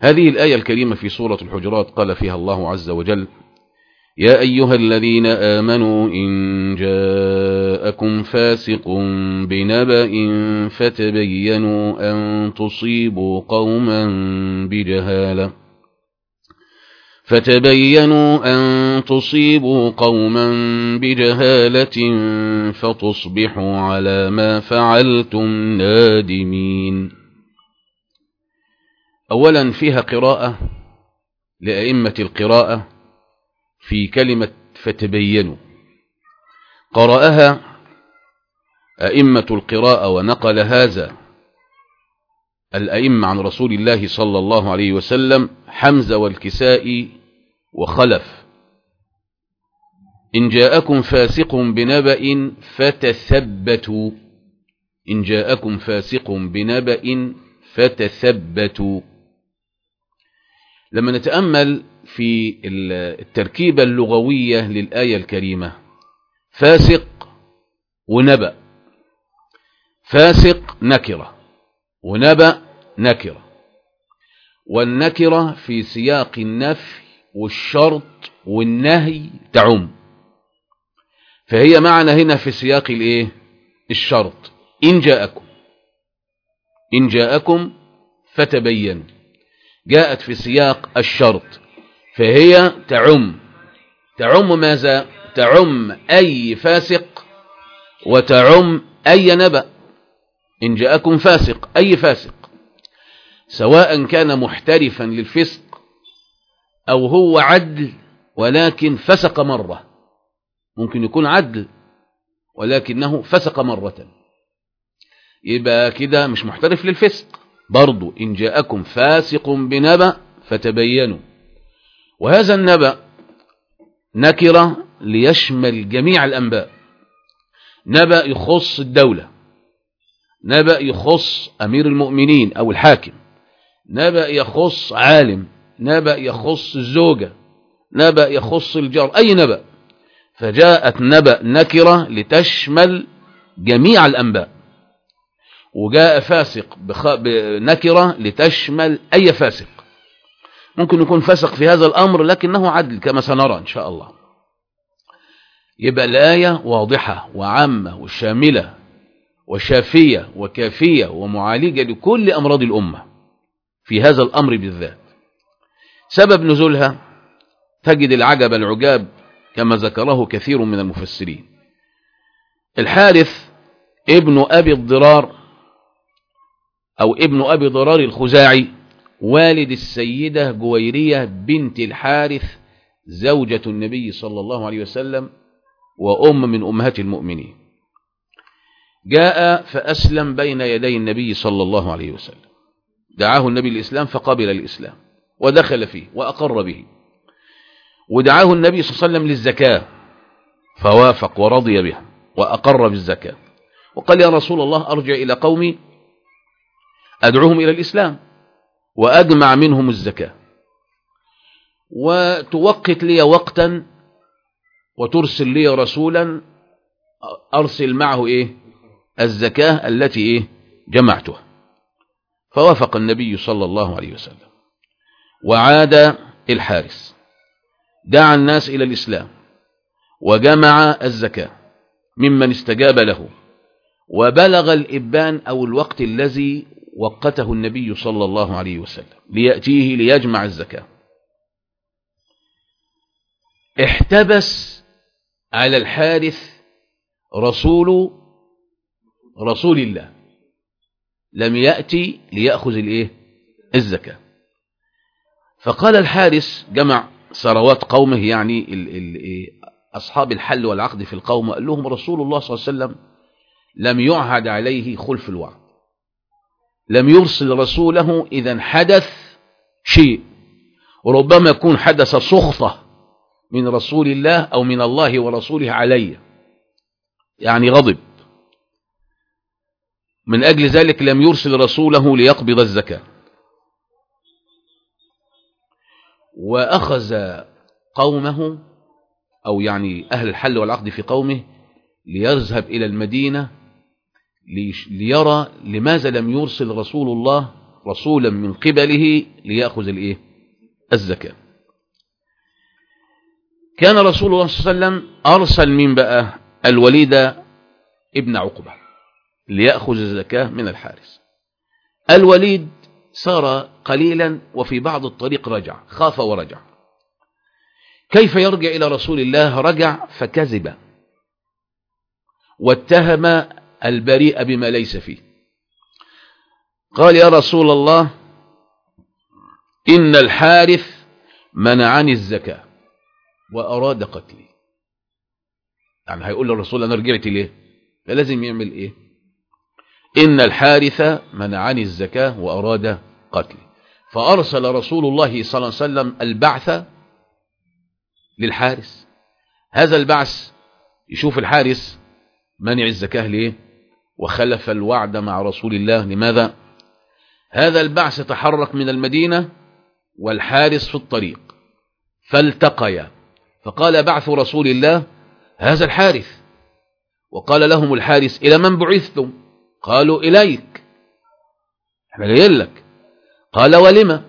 هذه الآية الكريمة في سورة الحجرات قال فيها الله عز وجل يا أيها الذين آمنوا إن جاءكم فاسق بنبأ فتبينوا أن تصيبوا قوما بجهالة. فتبينوا أن تصيبوا قوما بجهالة فتصبحوا على ما فعلتم نادمين. أولا فيها قراءة لأئمة القراءة في كلمة فتبينوا. قرأها أئمة القراءة ونقل هذا الأئمة عن رسول الله صلى الله عليه وسلم حمزة والكسائي وخلف. إن جاءكم فاسق بنبأ فتثبتوا. إن جاءكم فاسق بنبأ فتثبتوا. لما نتأمل في التركيبة اللغوية للآية الكريمة. فاسق ونبأ. فاسق نكرة ونبأ نكرة. والنكرة في سياق النفي والشرط والنهي تعم. فهي معنا هنا في سياق الإيه؟ الشرط. إن جاءكم. إن جاءكم فتبين. جاءت في سياق الشرط فهي تعم. تعم ماذا؟ تعم أي فاسق وتعم أي نبأ. إن جاءكم فاسق أي فاسق. سواء كان محترفا للفسق أو هو عدل ولكن فسق مرة. ممكن يكون عدل ولكنه فسق مرة. يبقى كده مش محترف للفسق. برضو إن جاءكم فاسق بنبأ فتبينوا. وهذا النبأ نكرة ليشمل جميع الأنباء. نبأ يخص الدولة. نبأ يخص أمير المؤمنين أو الحاكم. نبأ يخص عالم. نبأ يخص الزوجة. نبأ يخص الجار. أي نبأ؟ فجاءت نبأ نكرة لتشمل جميع الأنباء. وجاء فاسق بنكرة لتشمل أي فاسق. ممكن يكون فسق في هذا الأمر لكنه عدل كما سنرى إن شاء الله. يبقى الآية واضحة وعامة وشاملة وشافية وكافية ومعالجة لكل أمراض الأمة في هذا الأمر بالذات. سبب نزولها تجد العجب العجاب كما ذكره كثير من المفسرين. الحارث ابن أبي الضرار أو ابن أبي ضرار الخزاعي والد السيدة جويرية بنت الحارث زوجة النبي صلى الله عليه وسلم وأم من أمهات المؤمنين. جاء فأسلم بين يدي النبي صلى الله عليه وسلم. دعاه النبي الإسلام فقبل الإسلام ودخل فيه وأقر به. ودعاه النبي صلى الله عليه وسلم للزكاة فوافق ورضي بها وأقر بالزكاة. وقال يا رسول الله أرجع إلى قومي أدعوهم إلى الإسلام وأجمع منهم الزكاة. وتوقت لي وقتا وترسل لي رسولا أرسل معه إيه؟ الزكاة التي إيه؟ جمعتها. فوافق النبي صلى الله عليه وسلم. وعاد الحارس. دعا الناس إلى الإسلام. وجمع الزكاة ممن استجاب له. وبلغ الإبان أو الوقت الذي وقته النبي صلى الله عليه وسلم ليأتيه ليجمع الزكاة. احتبس على الحارث رسول رسول الله. لم يأتي ليأخذ الإيه؟ الزكاة. فقال الحارس جمع ثروات قومه يعني ال ال أصحاب الحل والعقد في القوم قال لهم رسول الله صلى الله عليه وسلم لم يعهد عليه خلف الوعد. لم يرسل رسوله إذا حدث شيء. وربما يكون حدث سخطة من رسول الله أو من الله ورسوله علي يعني غضب. من أجل ذلك لم يرسل رسوله ليقبض الزكاة. وأخذ قومه أو يعني أهل الحل والعقد في قومه ليذهب إلى المدينة ليرى لماذا لم يرسل رسول الله رسولا من قبله ليأخذ الإيه؟ الزكاة. كان رسول الله صلى الله عليه وسلم أرسل من بقى الوليد ابن عقبة ليأخذ الزكاة من الحارس. الوليد سار قليلا وفي بعض الطريق رجع خاف ورجع. كيف يرجع إلى رسول الله؟ رجع فكذب واتهم البريء بما ليس فيه. قال يا رسول الله إن الحارث منعني الزكاة وأراد قتلي. يعني هيقول للرسول أنا رجعت ليه؟ فلازم يعمل إيه؟ إن الحارث منعني الزكاة وأراد قتلي. فأرسل رسول الله صلى الله عليه وسلم البعث للحارس هذا البعث يشوف الحارس منع الزكاة ليه؟ وخلف الوعد مع رسول الله لماذا؟ هذا البعث تحرك من المدينة والحارس في الطريق فالتقيا. فقال بعث رسول الله هذا الحارث. وقال لهم الحارس إلى من بعثتم؟ قالوا إليك. إحنا جايين لك. قال ولم؟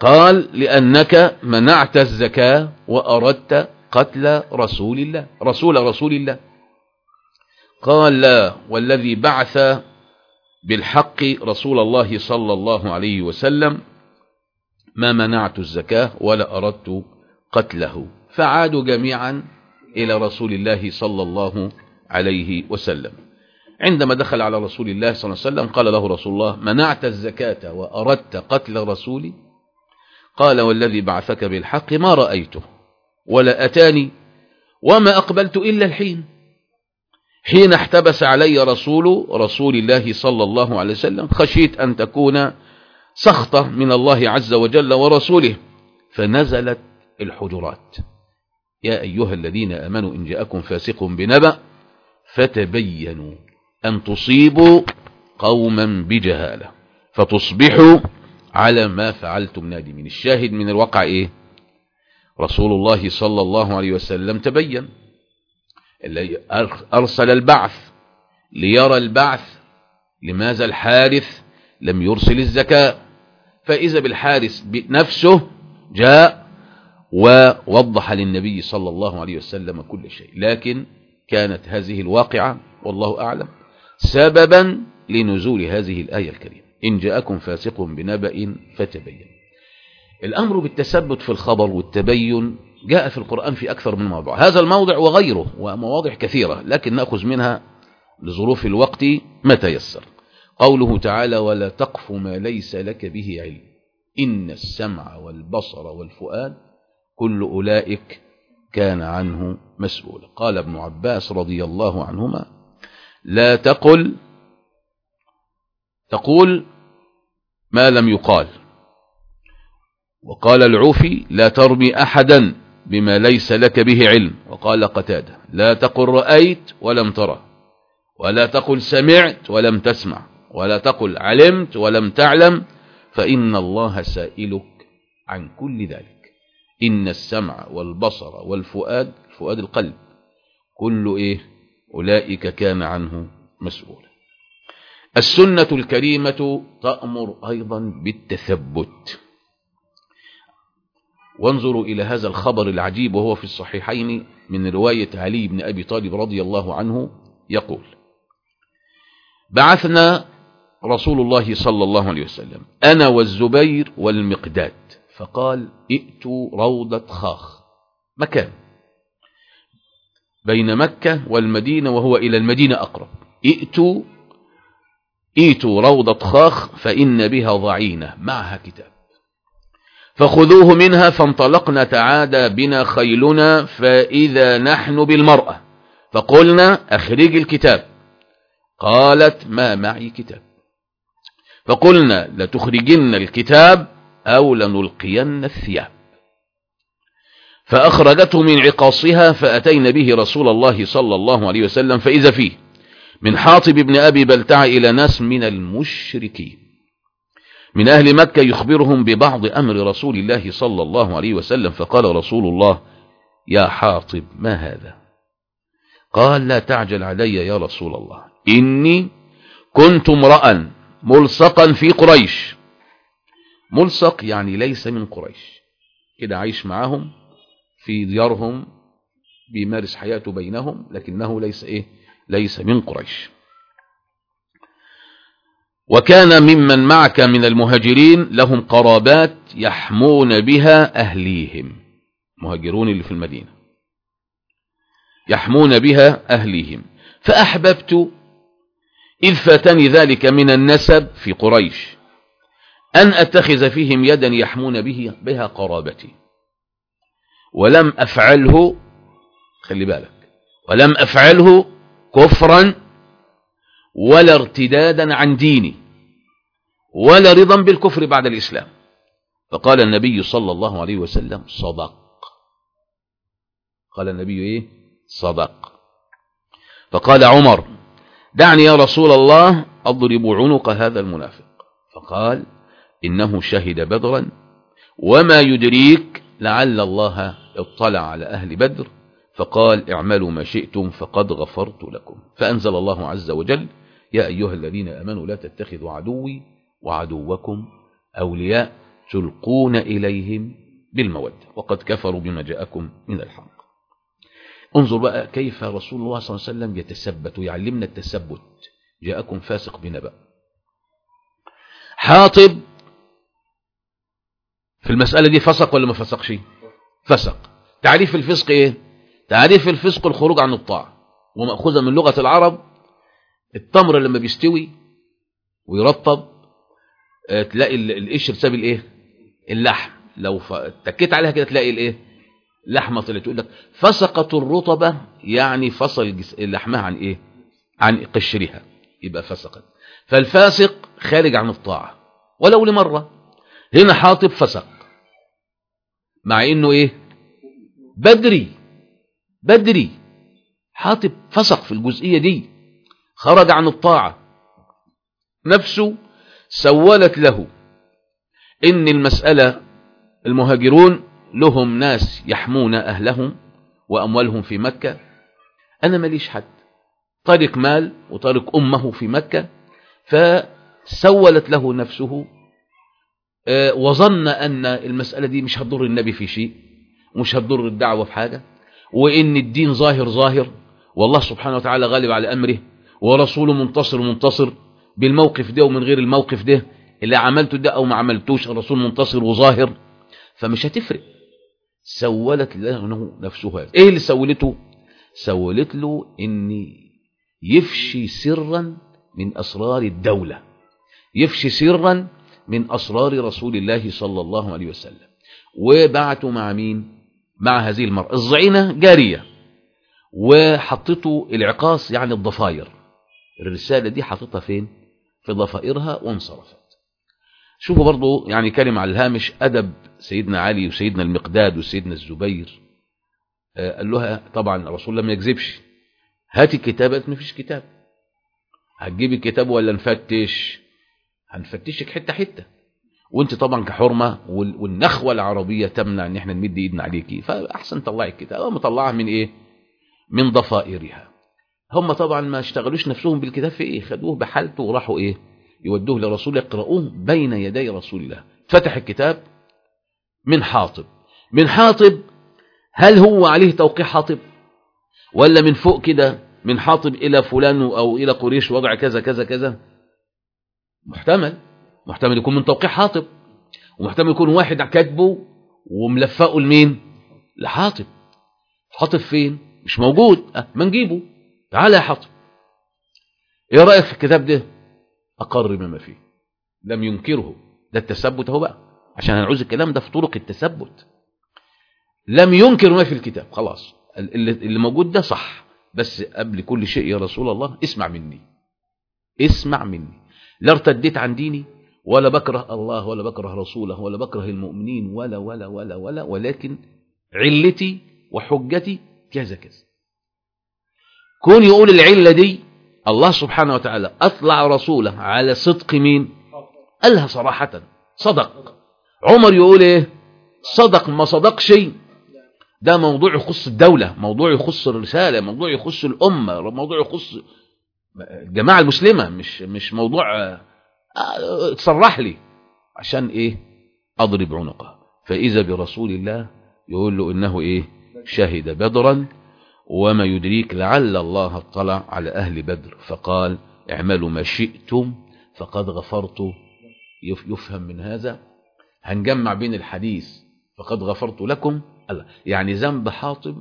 قال لأنك منعت الزكاة وأردت قتل رسول الله رسول رسول الله. قال لا والذي بعث بالحق رسول الله صلى الله عليه وسلم ما منعت الزكاة ولا أردت قتله. فعادوا جميعا إلى رسول الله صلى الله عليه وسلم. عندما دخل على رسول الله صلى الله عليه وسلم قال له رسول الله منعت الزكاة وأردت قتل رسولي قال والذي بعثك بالحق ما رأيته ولا أتاني وما أقبلت إلا الحين. حين احتبس علي رسول رسول الله صلى الله عليه وسلم خشيت أن تكون سخطة من الله عز وجل ورسوله. فنزلت الحجرات. يا أيها الذين أمنوا إن جاءكم فاسق بنبأ فتبينوا أن تصيبوا قوما بجهالة فتصبحوا على ما فعلتم. نادمين الشاهد من الواقع إيه؟ رسول الله صلى الله عليه وسلم تبين. أرسل البعث ليرى البعث لماذا الحارث لم يرسل الزكاة. فإذا بالحارث نفسه جاء ووضح للنبي صلى الله عليه وسلم كل شيء. لكن كانت هذه الواقعة والله أعلم سببا لنزول هذه الآية الكريمة. إن جاءكم فاسق بنبأ فتبين. الأمر بالتثبت في الخبر والتبين جاء في القرآن في أكثر من موضوع. هذا الموضع وغيره ومواضع كثيرة لكن نأخذ منها لظروف الوقت ما تيسر. قوله تعالى ولا تقف ما ليس لك به علم. إن السمع والبصر والفؤاد كل أولئك كان عنه مسؤولا. قال ابن عباس رضي الله عنهما لا تقل تقول ما لم يقال. وقال العوفي لا ترمي أحدا بما ليس لك به علم. وقال قتادة لا تقل رأيت ولم ترى ولا تقل سمعت ولم تسمع ولا تقل علمت ولم تعلم فإن الله سائلك عن كل ذلك. إن السمع والبصر والفؤاد فؤاد القلب كل إيه؟ أولئك كان عنه مسؤولا. السنة الكريمة تأمر أيضا بالتثبت. وانظروا إلى هذا الخبر العجيب وهو في الصحيحين من رواية علي بن أبي طالب رضي الله عنه يقول بعثنا رسول الله صلى الله عليه وسلم أنا والزبير والمقداد فقال ائتوا روضة خاخ مكان بين مكة والمدينة وهو إلى المدينة أقرب. ائتوا ائتوا روضة خاخ فإن بها ضعينة معها كتاب. فخذوه منها فانطلقنا تعادى بنا خيلنا فإذا نحن بالمرأة. فقلنا أخرج الكتاب. قالت ما معي كتاب. فقلنا لتخرجن الكتاب أو لنلقين الثياب. فأخرجته من عقاصها فأتينا به رسول الله صلى الله عليه وسلم. فإذا فيه من حاطب بن أبي بلتع إلى ناس من المشركين. من أهل مكة يخبرهم ببعض أمر رسول الله صلى الله عليه وسلم فقال رسول الله يا حاطب ما هذا؟ قال لا تعجل علي يا رسول الله إني كنت امرأ ملصقا في قريش. ملصق يعني ليس من قريش. كده عايش معاهم في ديارهم بيمارس حياته بينهم لكنه ليس إيه؟ ليس من قريش. وكان ممن معك من المهاجرين لهم قرابات يحمون بها أهليهم. مهاجرون اللي في المدينة. يحمون بها أهليهم. فأحببت إذ فاتني ذلك من النسب في قريش أن أتخذ فيهم يدا يحمون به بها قرابتي. ولم أفعله خلي بالك ولم أفعله كفرا ولا ارتدادا عن ديني. ولا رضا بالكفر بعد الإسلام. فقال النبي صلى الله عليه وسلم صدق. قال النبي إيه؟ صدق. فقال عمر دعني يا رسول الله أضرب عنق هذا المنافق. فقال إنه شهد بدرا وما يدريك لعل الله اطلع على أهل بدر. فقال اعملوا ما شئتم فقد غفرت لكم. فأنزل الله عز وجل يا أيها الذين أمنوا لا تتخذوا عدوي وعدوكم أولياء تلقون إليهم بالمودة وقد كفروا بما جاءكم من الحق. انظر بقى كيف رسول الله صلى الله عليه وسلم يتثبت ويعلمنا التثبت. جاءكم فاسق بنبأ. حاطب في المسألة دي فسق ولا ما فسقش؟ فسق. تعريف الفسق إيه؟ تعريف الفسق الخروج عن الطاعة ومأخوذة من لغة العرب التمر لما بيستوي ويرطب تلاقي القشر ساب الايه؟ اللحم. لو اتكيت عليها كده تلاقي الايه؟ لحمة طلعت. تقول لك فسقت الرطبه يعني فصل لحمها عن إيه؟ عن قشرها. يبقى فسقت. فالفاسق خارج عن الطاعة. ولو لمرة. هنا حاطب فسق. مع انه إيه؟ بدري. بدري. حاطب فسق في الجزئية دي. خرج عن الطاعة. نفسه سولت له. إن المسألة المهاجرون لهم ناس يحمون أهلهم وأموالهم في مكة. أنا ماليش حد. طارق مال وطارق أمه في مكة. فسولت له نفسه. آه، وظن أن المسألة دي مش هتضر النبي في شيء مش هتضر الدعوة في حاجة. وإن الدين ظاهر ظاهر. والله سبحانه وتعالى غالب على أمره. ورسوله منتصر منتصر. بالموقف ده ومن غير الموقف ده اللي عملته ده أو ما عملتوش الرسول منتصر وظاهر. فمش هتفرق. سولت له نفسه هذا. إيه اللي سولته؟ سولت له ان يفشي سرا من أسرار الدولة. يفشي سرا من أسرار رسول الله صلى الله عليه وسلم. وبعته مع مين؟ مع هذه المرأة الزعينة جارية. وحطته العقاص يعني الضفاير. الرسالة دي حطتها فين؟ في ضفائرها وانصرفت. شوفوا برضو يعني كلمة على الهامش أدب سيدنا علي وسيدنا المقداد وسيدنا الزبير. آه، قال لها طبعا الرسول لم يكذبش. هاتي الكتاب ما فيش كتاب. هتجيبي الكتاب ولا نفتش؟ هنفتشك حتة حتة. وانت طبعا كحرمة والنخوة العربية تمنع إن إحنا نمد إيدنا عليكي. فأحسن طلعي الكتاب. مطلعها من إيه؟ من ضفائرها. هم طبعا ما اشتغلوش نفسهم بالكتاب في إيه؟ خدوه بحالته وراحوا إيه؟ يودوه لرسول يقرؤوه بين يدي رسول الله. فتح الكتاب من حاطب. من حاطب هل هو عليه توقيع حاطب؟ ولا من فوق كده من حاطب إلى فلان أو إلى قريش وضع كذا كذا كذا؟ محتمل. محتمل يكون من توقيع حاطب. ومحتمل يكون واحد كاتبه وملفقه لمين؟ لحاطب. حاطب فين؟ مش موجود. أه ما نجيبه. تعالى يا حطب. إيه رأيك في الكتاب ده؟ أقر بما فيه. لم ينكره. ده التثبت أهو بقى. عشان هنعوز الكلام ده في طرق التثبت. لم ينكر ما في الكتاب. خلاص. اللي موجود ده صح. بس قبل كل شيء يا رسول الله اسمع مني. اسمع مني. لا ارتديت عن ديني ولا بكره الله ولا بكره رسوله ولا بكره المؤمنين ولا ولا ولا ولا ولكن علتي وحجتي كذا كذا. كون يقول العلة دي الله سبحانه وتعالى أطلع رسوله على صدق مين؟ قالها صراحة صدق. عمر يقول إيه؟ صدق ما صدق شيء. ده موضوع يخص الدولة موضوع يخص الرسالة موضوع يخص الأمة موضوع يخص الجماعة المسلمة مش مش موضوع آه تصرح لي. عشان إيه؟ أضرب عنقه. فإذا برسول الله يقول له إنه إيه؟ شهد بدرا وما يدريك لعل الله اطلع على أهل بدر. فقال اعملوا ما شئتم فقد غفرت. يفهم من هذا؟ هنجمع بين الحديث فقد غفرت لكم. يعني ذنب حاطب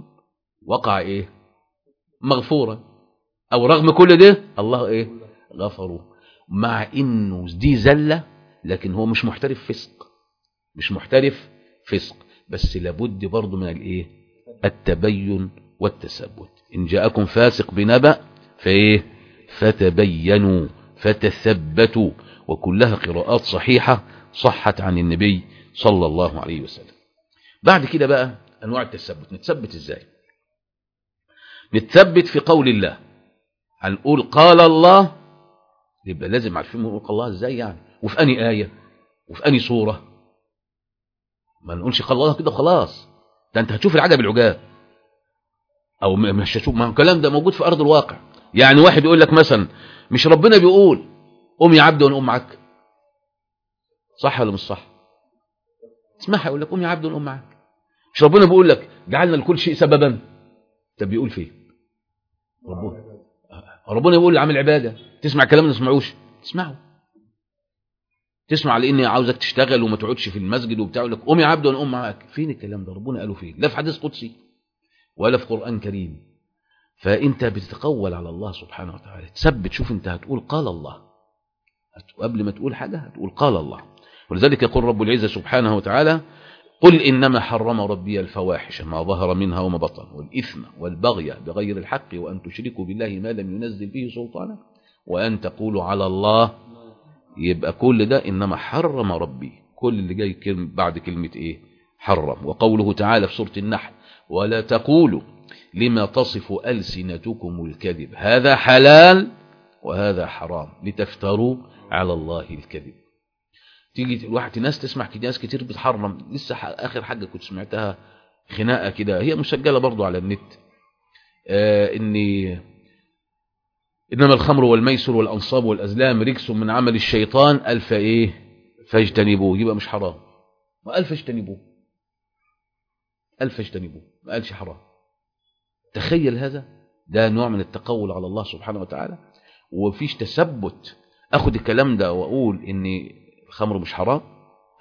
وقع إيه؟ مغفورا. أو رغم كل ده الله إيه؟ غفره. مع إنه دي زلة لكن هو مش محترف فسق. مش محترف فسق. بس لابد برضه من الإيه؟ التبين والتثبت. إن جاءكم فاسق بنبأ فإيه؟ فتبينوا فتثبتوا. وكلها قراءات صحيحة صحت عن النبي صلى الله عليه وسلم. بعد كده بقى أنواع التثبت. نتثبت إزاي؟ نتثبت في قول الله. هنقول قال الله؟ يبقى لازم عارفين نقول قال الله إزاي يعني؟ وفي أني آية؟ وفي أني صورة ما نقولش قال الله كده خلاص ده أنت هتشوف العجب العجاب. أو مش هتشوف ما الكلام ده موجود في أرض الواقع. يعني واحد يقول لك مثلا مش ربنا بيقول قوم يا عبد وأنا معاك. صح ولا مش صح؟ اسمعها يقول لك قوم يا عبد وأنا معاك. مش ربنا بيقول لك جعلنا لكل شيء سببا. طب بيقول فيه ربنا. ربنا يقول لعامل عبادة. تسمع كلام ما تسمعوش؟ تسمعه. تسمع لاني عاوزك تشتغل وما تقعدش في المسجد وبتاع يقول لك قوم يا عبد وأنا معاك. فين الكلام ده؟ ربنا قاله فين؟ لا في حديث قدسي. ولا في قرآن كريم. فانت بتتقول على الله سبحانه وتعالى تثبت شوف أنت هتقول قال الله. قبل ما تقول حاجة هتقول قال الله. ولذلك يقول رب العزة سبحانه وتعالى قل إنما حرم ربي الفواحش ما ظهر منها وما بطن والإثم والبغي بغير الحق وأن تشركوا بالله ما لم ينزل به سلطانا وأن تقولوا على الله. يبقى كل ده إنما حرم ربي. كل اللي جاي بعد كلمة إيه؟ حرم. وقوله تعالى في سورة النحل ولا تقولوا لما تصف ألسنتكم الكذب. هذا حلال وهذا حرام. لتفتروا على الله الكذب. تيجي الواحد ناس تسمع ناس كتير بتحرم. لسه آخر حاجة كنت سمعتها خناقة كده. هي مسجلة برضو على النت. آه اني إنما الخمر والميسر والأنصاب والأزلام رجس من عمل الشيطان. ألف إيه؟ فاجتنبوه. يبقى مش حرام. والف اجتنبوه. ألف اجتنبوه. ما قالش حرام. تخيل هذا ده نوع من التقول على الله سبحانه وتعالى وفيش تثبت. اخد الكلام ده وأقول إن الخمر مش حرام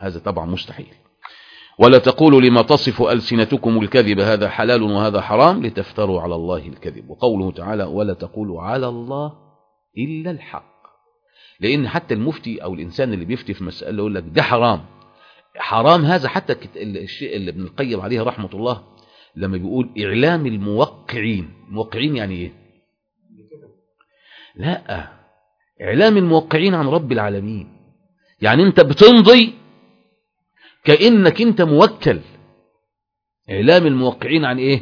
هذا طبعا مستحيل. ولا تقولوا لما تصف ألسنتكم الكذب هذا حلال وهذا حرام لتفتروا على الله الكذب. وقوله تعالى ولا تقولوا على الله إلا الحق. لأن حتى المفتي أو الإنسان اللي بيفتي في مسألة يقول لك ده حرام. حرام هذا حتى الشيء اللي ابن القيم عليه رحمة الله لما بيقول إعلام الموقعين الموقعين يعني إيه؟ لا إعلام الموقعين عن رب العالمين. يعني أنت بتمضي كأنك أنت موكل. إعلام الموقعين عن إيه؟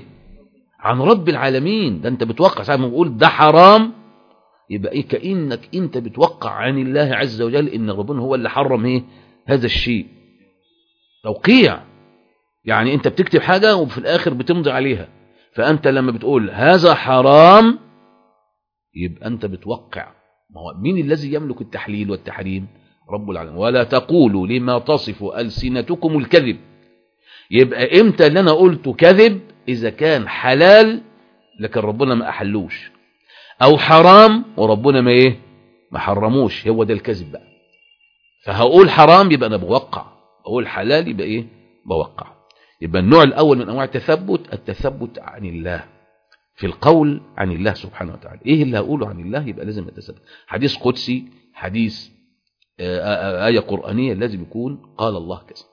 عن رب العالمين. ده أنت بتوقع ساعة ما بقول ده حرام يبقى إيه؟ كأنك أنت بتوقع عن الله عز وجل إن ربنا هو اللي حرم إيه؟ هذا الشيء. توقيع. يعني أنت بتكتب حاجة وفي الآخر بتمضي عليها. فأنت لما بتقول هذا حرام يبقى أنت بتوقع. ما هو مين الذي يملك التحليل والتحريم؟ رب العالمين. ولا تقولوا لما تصف ألسنتكم الكذب. يبقى إمتى اللي أنا قلته كذب؟ إذا كان حلال لكن ربنا ما أحلوش. أو حرام وربنا ما إيه؟ ما حرموش. هو ده الكذب بقى. فهقول حرام يبقى أنا بوقع. أقول حلال يبقى إيه؟ بوقع. يبقى النوع الأول من أنواع التثبت التثبت عن الله. في القول عن الله سبحانه وتعالى. إيه اللي هقوله عن الله؟ يبقى لازم اتثبت حديث قدسي حديث آية قرآنية لازم يكون قال الله كذا.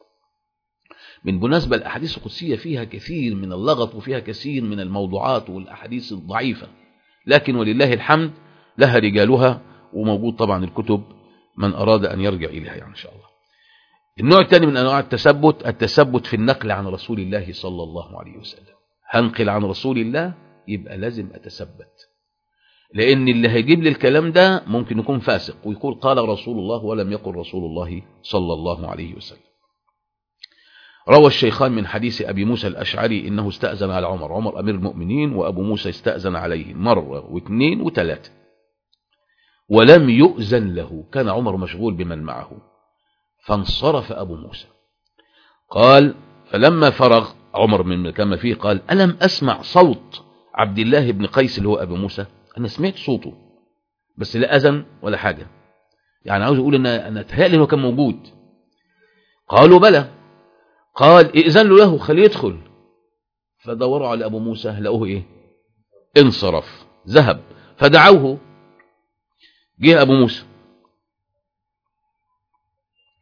من مناسبة الأحاديث القدسية فيها كثير من اللغط وفيها كثير من الموضوعات والأحاديث الضعيفة. لكن ولله الحمد لها رجالها وموجود طبعا الكتب من أراد أن يرجع إليها يعني إن شاء الله. النوع الثاني من أنواع التثبت التثبت في النقل عن رسول الله صلى الله عليه وسلم. هنقل عن رسول الله يبقى لازم أتثبت. لأن اللي هيجيب لي الكلام ده ممكن يكون فاسق ويقول قال رسول الله ولم يقل رسول الله صلى الله عليه وسلم. روى الشيخان من حديث أبي موسى الأشعري إنه استأذن على عمر عمر أمير المؤمنين وأبو موسى استأذن عليه مرة واثنين وثلاثة. ولم يؤذن له كان عمر مشغول بمن معه. فانصرف أبو موسى. قال فلما فرغ عمر من كما فيه قال ألم أسمع صوت عبد الله بن قيس اللي هو أبو موسى؟ أنا سمعت صوته بس لا أذن ولا حاجة. يعني عاوز أقول أن أنا تهيألي أنه كان موجود. قالوا بلى. قال ائذن له خليه يدخل. فدوروا على أبو موسى لقوه إيه؟ انصرف ذهب فدعوه. جه أبو موسى.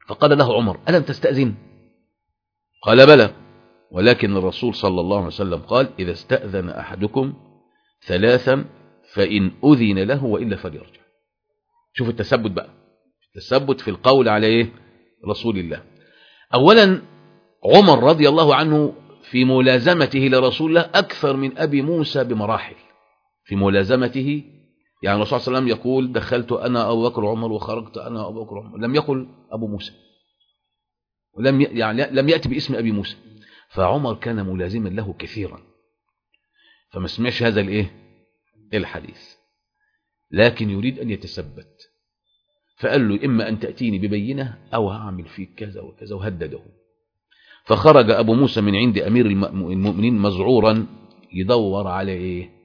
فقال له عمر ألم تستأذن؟ قال بلى. ولكن الرسول صلى الله عليه وسلم قال إذا استأذن أحدكم ثلاثا فإن أذن له وإلا فليرجع. شوف التثبت بقى. التثبت في القول على إيه؟ رسول الله. أولا عمر رضي الله عنه في ملازمته لرسول الله أكثر من أبي موسى بمراحل. في ملازمته يعني الرسول صلى الله عليه وسلم يقول دخلت أنا أبو بكر وعمر وخرجت أنا أبو بكر وعمر. لم يقل أبو موسى. ولم يعني لم يأتي باسم أبي موسى. فعمر كان ملازما له كثيرا. فما سمعش هذا الإيه؟ الحديث. لكن يريد أن يتثبت. فقال له إما أن تأتيني ببينة أو هعمل فيك كذا وكذا وهدده. فخرج أبو موسى من عند أمير المؤمنين مزعورا يدور على إيه؟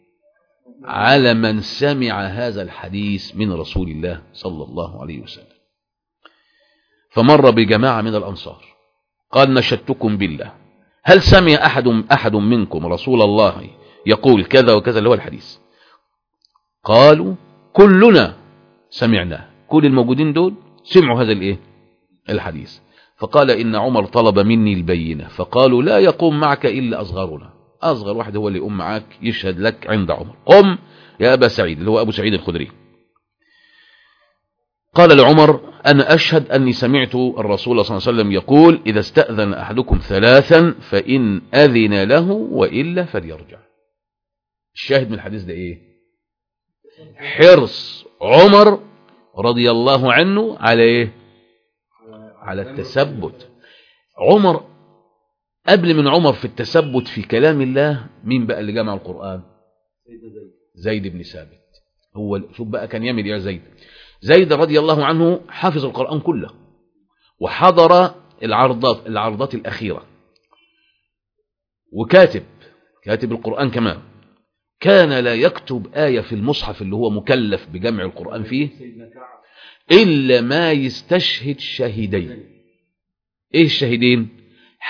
على من سمع هذا الحديث من رسول الله صلى الله عليه وسلم. فمر بجماعة من الأنصار قال نشدتكم بالله. هل سمع أحد, أحد منكم رسول الله يقول كذا وكذا؟ اللي هو الحديث. قالوا كلنا سمعنا. كل الموجودين دول سمعوا هذا الإيه؟ الحديث. فقال إن عمر طلب مني البينة. فقالوا لا يقوم معك إلا أصغرنا. أصغر واحد هو اللي يقوم معك يشهد لك عند عمر. قم يا أبا سعيد اللي هو أبو سعيد الخدري. قال لعمر أنا أشهد أني سمعت الرسول صلى الله عليه وسلم يقول إذا استأذن أحدكم ثلاثا فإن أذن له وإلا فليرجع. الشاهد من الحديث ده إيه؟ حرص. عمر رضي الله عنه على إيه؟ على التثبت. عمر قبل من عمر في التثبت في كلام الله مين بقى اللي جمع القرآن؟ زيد. بن ثابت. هو شوف بقى كان يعمل إيه زيد. زيد رضي الله عنه حافظ القرآن كله وحضر العرضات العرضات الأخيرة. وكاتب كاتب القرآن كمان. كان لا يكتب آية في المصحف اللي هو مكلف بجمع القرآن فيه إلا ما يستشهد شهيدين إيه الشهيدين؟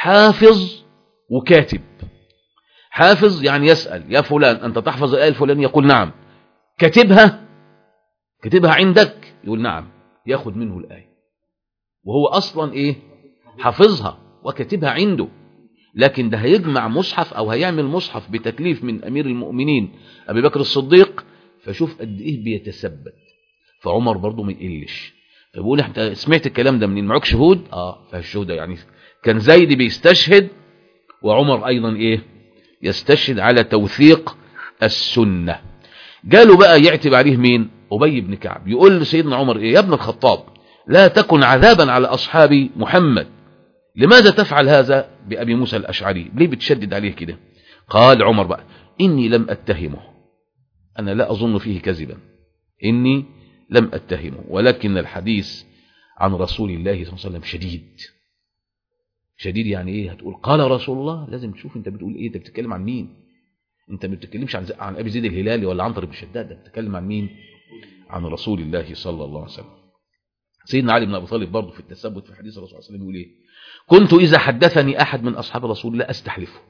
حافظ وكاتب. حافظ يعني يسأل يا فلان أنت تحفظ الآية الفلانية؟ يقول نعم. كاتبها؟ كاتبها عندك؟ يقول نعم. ياخد منه الآية. وهو أصلا إيه؟ حافظها وكاتبها عنده. لكن ده هيجمع مصحف أو هيعمل مصحف بتكليف من أمير المؤمنين أبي بكر الصديق فشوف قد إيه بيتثبت. فعمر برضه ما يقلش. فبيقول انت سمعت الكلام ده منين؟ معك شهود آه فالشهود يعني كان زيد بيستشهد وعمر أيضا إيه؟ يستشهد على توثيق السنة. قالوا بقى يعتب عليه مين؟ أبي بن كعب. يقول لسيدنا عمر إيه؟ يا ابن الخطاب لا تكن عذابا على أصحاب محمد. لماذا تفعل هذا؟ بأبي موسى الأشعري. ليه بتشدد عليه كده؟ قال عمر بقى إني لم أتهمه. أنا لا أظن فيه كذبا. إني لم أتهمه. ولكن الحديث عن رسول الله صلى الله عليه وسلم شديد. شديد يعني إيه؟ هتقول قال رسول الله. لازم تشوف أنت بتقول إيه؟ أنت بتتكلم عن مين؟ أنت ما بتتكلمش عن عن أبي زيد الهلالي ولا عنتر بن شداد بتتكلم عن مين؟ عن رسول الله صلى الله عليه وسلم. سيدنا علي بن أبي طالب برضه في التثبت في حديث الرسول صلى الله عليه وسلم يقول إيه؟ كنت إذا حدثني أحد من أصحاب رسول الله أستحلفه.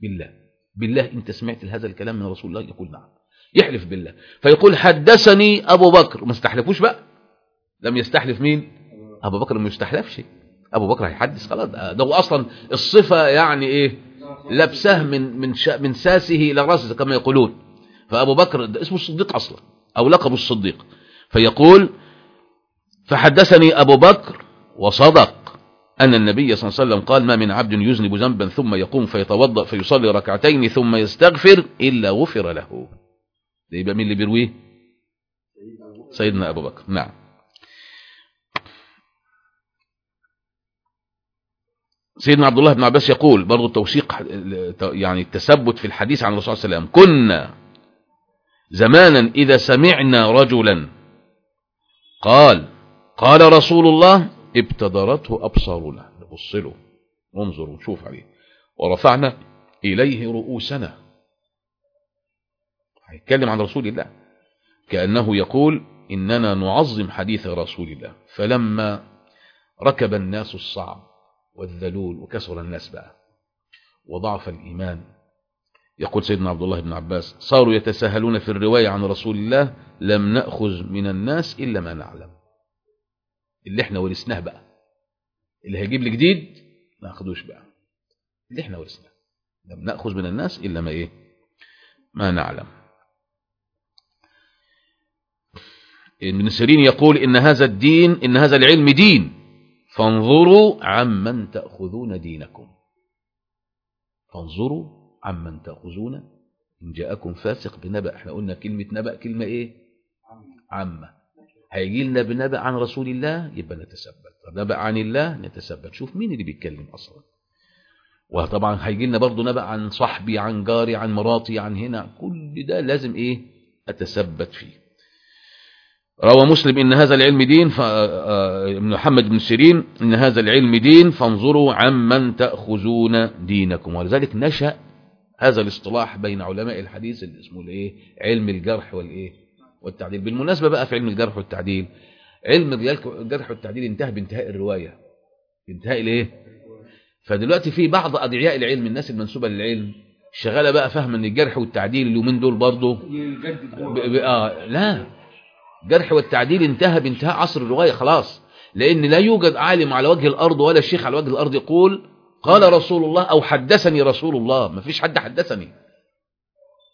بالله. بالله انت سمعت هذا الكلام من رسول الله يقول نعم. يحلف بالله. فيقول حدثني أبو بكر. ما استحلفوش بقى. لم يستحلف مين؟ أبو بكر. ما يستحلفش. أبو بكر هيحدث خلاص ده هو أصلا الصفة يعني إيه؟ لبسه من من من ساسه إلى رأسه كما يقولون. فأبو بكر ده اسمه الصديق أصلا أو لقب الصديق. فيقول فحدثني أبو بكر وصدق أن النبي صلى الله عليه وسلم قال ما من عبد يذنب ذنبا ثم يقوم فيتوضأ فيصلي ركعتين ثم يستغفر إلا غفر له. ده يبقى مين اللي بيرويه؟ سيدنا أبو بكر. نعم. سيدنا عبد الله بن عباس يقول برضو التوثيق يعني التثبت في الحديث عن الرسول صلى الله عليه وسلم. كنا زمانا إذا سمعنا رجلا قال قال رسول الله ابتدرته أبصارنا نبص له انظروا شوف عليه. ورفعنا إليه رؤوسنا. هيتكلم عن رسول الله. كأنه يقول إننا نعظم حديث رسول الله. فلما ركب الناس الصعب والذلول وكسر الناس بقى وضعف الإيمان. يقول سيدنا عبد الله بن عباس صاروا يتساهلون في الرواية عن رسول الله لم نأخذ من الناس إلا ما نعلم. اللي إحنا ورثناه بقى. اللي هيجيب لي جديد ما أخذوش بقى. اللي إحنا ورثناه. لم نأخذ من الناس إلا ما إيه؟ ما نعلم. ابن سيرين يقول إن هذا الدين إن هذا العلم دين. فانظروا عمن تأخذون دينكم. فانظروا عمن تأخذون. إن جاءكم فاسق بنبأ. إحنا قلنا كلمة نبأ كلمة إيه؟ عامة هيجي لنا بنبأ عن رسول الله يبقى نتثبت. نبأ عن الله؟ نتثبت. شوف مين اللي بيتكلم أصلا. وطبعا هيجي لنا برضه نبأ عن صاحبي عن جاري عن مراتي عن هنا. كل ده لازم إيه؟ أتثبت فيه. روى مسلم إن هذا العلم دين ابن محمد بن سيرين إن هذا العلم دين فانظروا عمن تأخذون دينكم. ولذلك نشأ هذا الاصطلاح بين علماء الحديث اللي اسمه الإيه؟ علم الجرح والإيه؟ والتعديل. بالمناسبة بقى في علم الجرح والتعديل. علم الجرح والتعديل انتهى بانتهاء الرواية. بانتهاء الإيه؟ فدلوقتي في بعض أدعياء العلم الناس المنسوبة للعلم شغالة بقى فاهمة إن الجرح والتعديل اليومين دول برضه آه لا. جرح والتعديل انتهى بانتهاء عصر الرواية خلاص. لأن لا يوجد عالم على وجه الأرض ولا الشيخ على وجه الأرض يقول قال رسول الله أو حدثني رسول الله. ما فيش حد حدثني.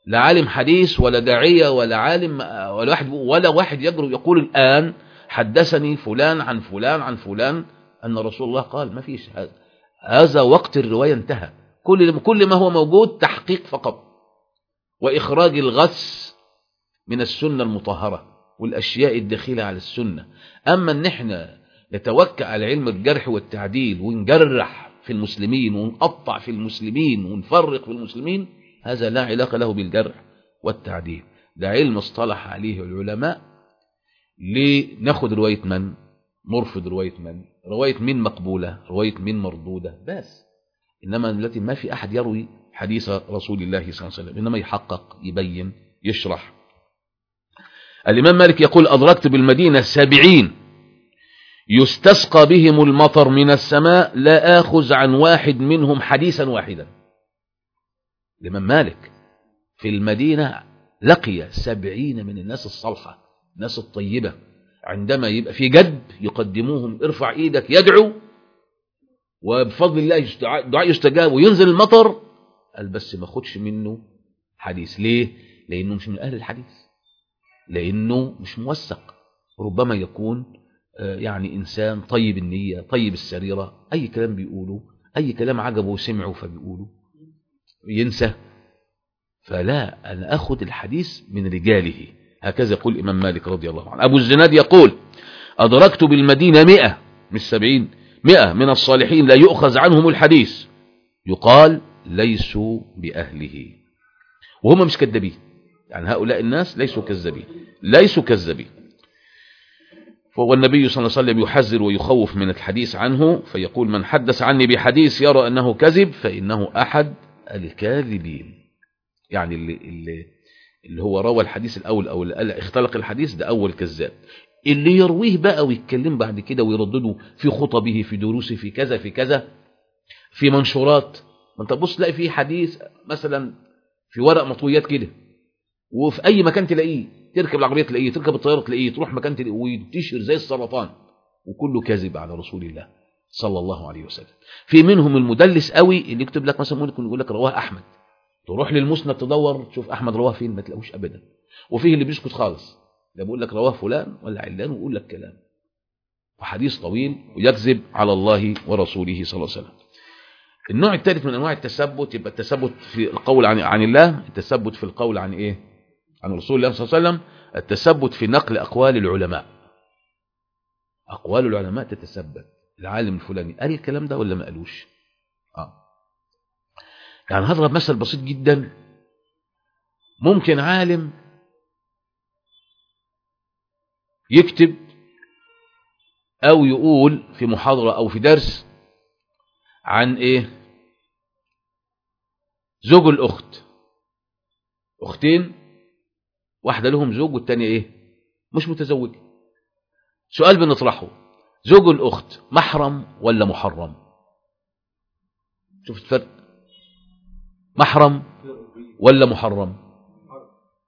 لا عالم حديث ولا داعية ولا عالم ولا واحد ولا واحد يجرؤ يقول الآن حدثني فلان عن فلان عن فلان أن رسول الله قال ما فيش هذا. هذا وقت الرواية انتهى. كل كل ما هو موجود تحقيق فقط. وإخراج الغث من السنة المطهرة. والأشياء الداخلة على السنة. أما أن إحنا نتوكل على علم الجرح والتعديل ونجرح في المسلمين ونقطع في المسلمين ونفرق في المسلمين هذا لا علاقة له بالجرح والتعديل. ده علم اصطلح عليه العلماء. لناخد رواية من؟ نرفض رواية من؟ رواية من مقبولة؟ رواية من مردودة؟ بس. إنما التي ما في أحد يروي حديث رسول الله صلى الله عليه وسلم إنما يحقق يبين يشرح. الإمام مالك يقول أدركت بالمدينة سبعين يستسقى بهم المطر من السماء لا آخذ عن واحد منهم حديثا واحدا. الإمام مالك في المدينة لقي سبعين من الناس الصالحة الناس الطيبة. عندما يبقى في جد يقدموهم ارفع إيدك يدعو. وبفضل الله دعاء يستجاب وينزل المطر. قال بس ما خدش منه حديث. ليه؟ لأنه مش من أهل الحديث. لأنه مش موثق. ربما يكون يعني إنسان طيب النية طيب السريرة أي كلام بيقوله أي كلام عجبه وسمعه فبيقوله ينسى. فلا أنا أخذ الحديث من رجاله. هكذا يقول الإمام مالك رضي الله عنه. أبو الزناد يقول أدركت بالمدينة مئة مش سبعين مئة من الصالحين لا يؤخذ عنهم الحديث. يقال ليسوا بأهله. وهم مش كذابين يعني هؤلاء الناس ليسوا كذابين ليسوا كذابين فهو النبي صلى الله عليه وسلم يحذر ويخوف من الحديث عنه فيقول من حدث عني بحديث يرى أنه كذب فإنه أحد الكاذبين. يعني اللي, اللي, اللي هو روى الحديث الأول أو اللي اختلق الحديث ده أول كذاب. اللي يرويه بقى ويتكلم بعد كده ويردده في خطبه في دروسه في كذا في كذا في منشورات. ما انت بص تلاقي في حديث مثلا في ورق مطويات كده. وفي أي مكان تلاقيه تركب العربية تلاقيه تركب الطيارة تلاقيه تروح مكان تلاقيه وينتشر زي السرطان وكله كذب على رسول الله صلى الله عليه وسلم. في منهم المدلس قوي اللي يكتب لك مثلا ممكن يقول لك رواه أحمد. تروح للمسند تدور تشوف أحمد رواه فين ما تلاقوش ابدا. وفيه اللي بيسكت خالص لا بيقول لك رواه فلان ولا علان ويقول لك كلام. وحديث طويل ويكذب على الله ورسوله صلى الله عليه وسلم. النوع الثالث من أنواع التثبت يبقى التثبت في القول عن عن الله التثبت في القول عن إيه؟ عن رسول الله صلى الله عليه وسلم التثبت في نقل أقوال العلماء. أقوال العلماء تتثبت. العالم الفلاني قال الكلام ده ولا ما قالوش؟ آه. يعني هضرب مثل بسيط جدا. ممكن عالم يكتب أو يقول في محاضرة أو في درس عن إيه؟ زوج الأخت. أختين واحدة لهم زوج والتانية إيه؟ مش متزوجة. سؤال بنطرحه. زوج الأخت محرم ولا محرم؟ شفت الفرق محرم ولا محرم؟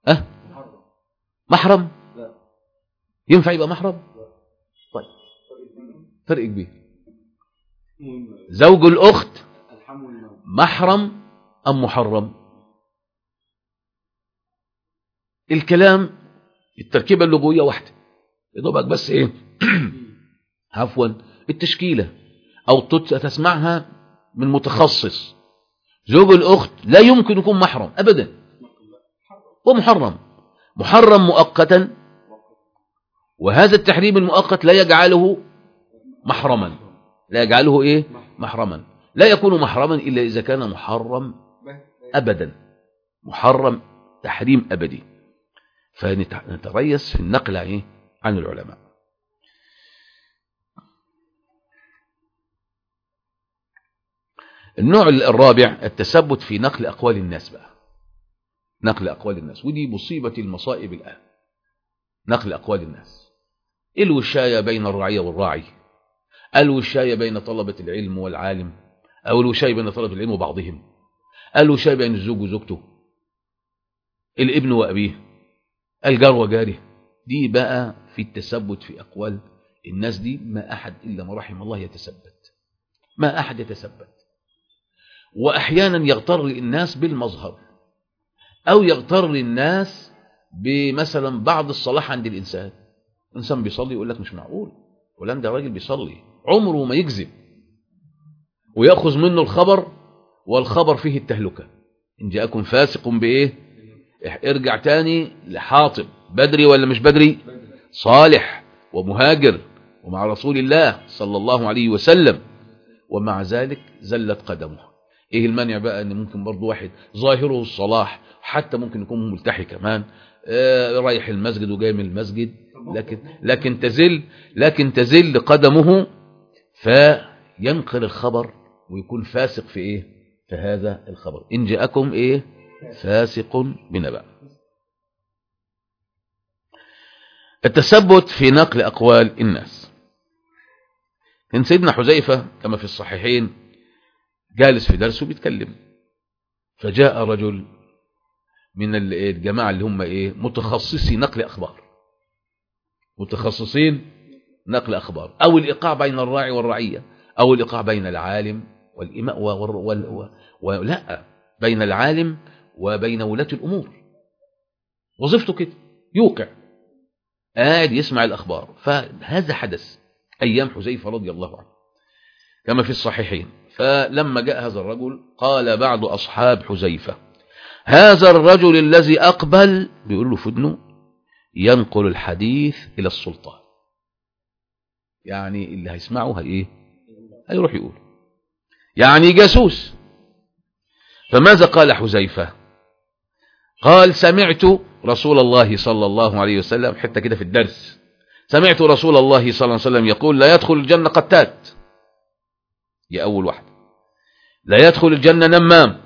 أه؟ محرم؟ ينفع يبقى محرم؟ طيب. فرق كبير. زوج الأخت محرم أم محرم؟ الكلام التركيبة اللغوية واحدة. يدوبك بس إيه؟ عفوا التشكيلة أو تسمعها من متخصص. زوج الأخت لا يمكن يكون محرم أبدا. ومحرم. محرم مؤقتا. وهذا التحريم المؤقت لا يجعله محرما. لا يجعله إيه؟ محرما. لا يكون محرما إلا إذا كان محرم أبدا. محرم تحريم أبدي. فنتريس في النقل إيه؟ عن العلماء. النوع الرابع التثبت في نقل أقوال الناس بقى. نقل أقوال الناس ودي مصيبة المصائب الآن. نقل أقوال الناس. الوشاية بين الرعية والراعي؟ الوشاية بين طلبة العلم والعالم؟ أو الوشاية بين طلبة العلم وبعضهم؟ الوشاية بين الزوج وزوجته؟ الابن وأبيه؟ الجار وجاره دي بقى في التثبت في أقوال الناس دي ما أحد إلا ما رحم الله يتثبت. ما أحد يتثبت. وأحيانا يغتر الناس بالمظهر أو يغتر الناس بمثلا بعض الصلاح عند الإنسان. إنسان بيصلي يقول لك مش معقول. ولان ده راجل بيصلي عمره ما يكذب. ويأخذ منه الخبر والخبر فيه التهلكة. إن جاءكم فاسق بإيه؟ ارجع تاني لحاطب. بدري ولا مش بدري؟ صالح ومهاجر ومع رسول الله صلى الله عليه وسلم. ومع ذلك زلت قدمه. إيه المانع بقى إن ممكن برضو واحد ظاهره الصلاح حتى ممكن يكون ملتحي كمان؟ آه رايح المسجد وجاي من المسجد. لكن لكن تزل لكن تزل قدمه فينقل الخبر ويكون فاسق في إيه؟ في هذا الخبر. إن جاءكم إيه؟ فاسق بنبأ. التثبت في نقل أقوال الناس. كان سيدنا حذيفة كما في الصحيحين جالس في درسه بيتكلم. فجاء رجل من الجماعة اللي هم إيه متخصصي نقل أخبار. متخصصين نقل أخبار. أو الإيقاع بين الراعي والرعية. أو الإيقاع بين العالم والإماء ولا بين العالم وبين ولاة الأمور. وظيفته كده يوقع. قاعد يسمع الأخبار. فهذا حدث أيام حذيفة رضي الله عنه كما في الصحيحين. فلما جاء هذا الرجل قال بعض أصحاب حذيفة هذا الرجل الذي أقبل بيقول له فدنه ينقل الحديث إلى السلطان. يعني اللي هيسمعه هي إيه؟ هيروح يقول. يعني جاسوس. فماذا قال حذيفة؟ قال سمعت رسول الله صلى الله عليه وسلم حتى كده في الدرس. سمعت رسول الله صلى الله عليه وسلم يقول لا يدخل الجنة قتات. يا أول واحد. لا يدخل الجنة نمام.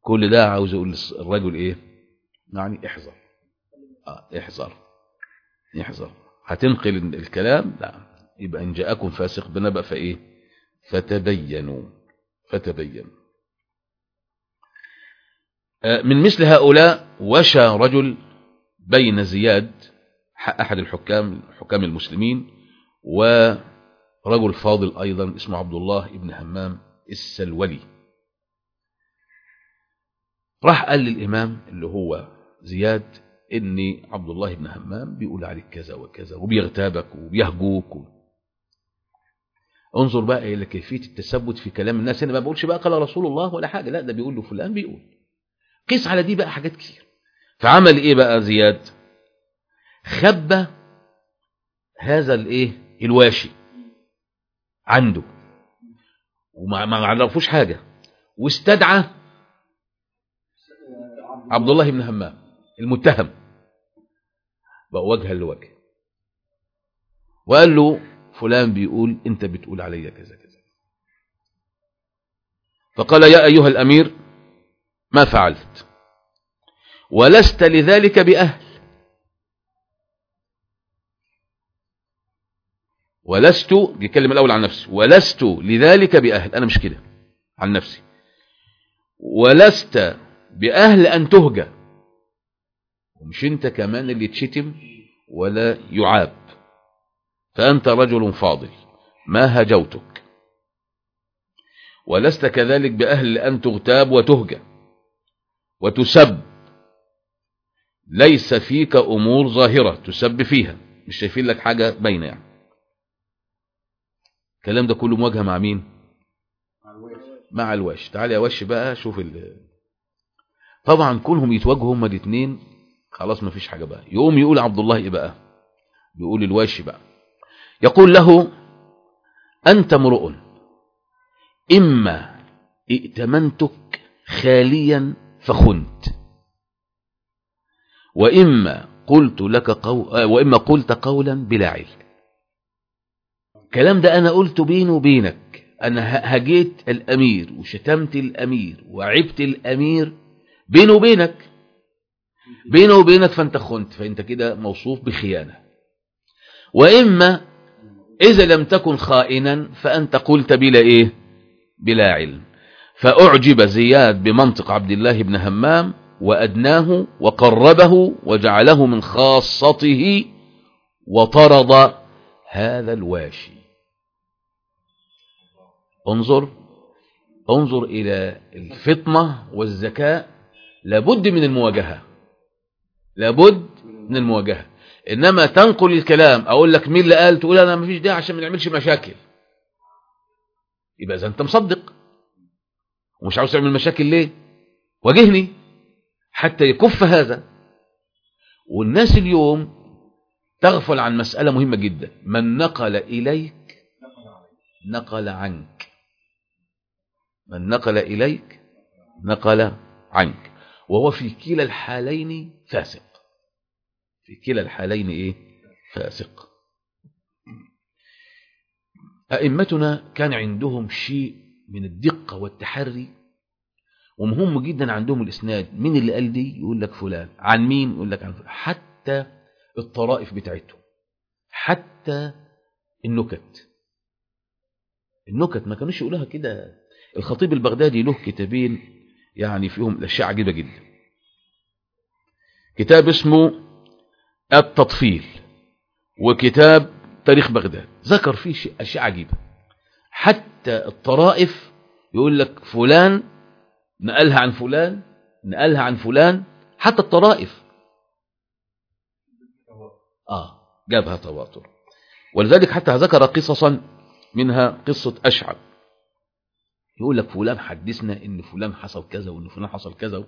كل ده عاوز يقول الرجل إيه؟ يعني احذر. آه احذر. احذر. هتنقل الكلام؟ لا. يبقى إن جاءكم فاسق بنبأ فإيه؟ فتبينوا فتبينوا من مثل هؤلاء وشى رجل بين زياد أحد الحكام حكام المسلمين ورجل فاضل أيضا اسمه عبد الله ابن همام السلولي. راح قال للإمام اللي هو زياد إني عبد الله بن همام بيقول عليك كذا وكذا وبيغتابك وبيهجوك. انظر بقى إلى كيفية التثبت في كلام الناس. هنا ما بقولش بقى قال رسول الله ولا حاجة لا ده بيقول له فلان بيقول. قيس على دي بقى حاجات كتير. فعمل إيه بقى زياد؟ خبى هذا الإيه؟ الواشي عنده. وما ما عرفوش حاجة. واستدعى عبد الله بن همام المتهم. بقى وجها لوجه. وقال له فلان بيقول أنت بتقول عليا كذا كذا. فقال يا أيها الأمير ما فعلت. ولست لذلك بأهل. ولست بيتكلم الأول عن نفسي ولست لذلك بأهل. أنا مش كده عن نفسي. ولست بأهل أن تهجى. ومش أنت كمان اللي تشتم ولا يعاب. فأنت رجل فاضل. ما هجوتك. ولست كذلك بأهل أن تغتاب وتهجى. وتسب. ليس فيك أمور ظاهرة تسب فيها. مش شايفين لك حاجة باينة يعني. الكلام ده كله مواجهة مع مين؟ مع الوش. تعال يا وش بقى شوف ال... طبعا كلهم يتواجهوا هما الاثنين خلاص ما فيش حاجة بقى. يقوم يقول عبد الله إيه بقى؟ يقول الوش بقى. يقول له أنت امرؤ إما ائتمنتك خاليا فخنت. وإما قلت لك قو... وإما قلت قولا بلا علم. الكلام ده أنا قلته بيني وبينك. أنا هجيت الأمير وشتمت الأمير وعبت الأمير بيني وبينك. بيني وبينك فأنت خنت فأنت كده موصوف بخيانة. وإما إذا لم تكن خائنا فأنت قلت بلا إيه؟ بلا علم. فأعجب زياد بمنطق عبد الله بن همام وأدناه وقربه وجعله من خاصته وطرد هذا الواشي. انظر انظر إلى الفطنة والذكاء لابد من المواجهة. لابد من المواجهة. إنما تنقل الكلام أقول لك مين اللي قال تقول أنا ما فيش داعي عشان ما نعملش مشاكل. يبقى إذا أنت مصدق. ومش عاوز تعمل مشاكل ليه؟ واجهني. حتى يكف هذا. والناس اليوم تغفل عن مسألة مهمة جدا. من نقل إليك نقل عنك. من نقل إليك نقل عنك. وهو في كلا الحالين فاسق. في كلا الحالين إيه؟ فاسق. أئمتنا كان عندهم شيء من الدقة والتحري ومهم جدا عندهم الإسناد. مين اللي قال دي؟ يقول لك فلان. عن مين؟ يقول لك عن فلان. حتى الطرائف بتاعتهم. حتى النكت. النكت ما كانوش يقولوها كده. الخطيب البغدادي له كتابين يعني فيهم الأشياء عجيبة جدا. كتاب اسمه التطفيل وكتاب تاريخ بغداد. ذكر فيه أشياء عجيبة. حتى الطرائف يقول لك فلان نقلها عن فلان نقلها عن فلان حتى الطرائف. آه جابها تواتر. ولذلك حتى ذكر قصصا منها قصة أشعب يقول لك فلان حدثنا إن فلان حصل كذا وإن فلان حصل كذا.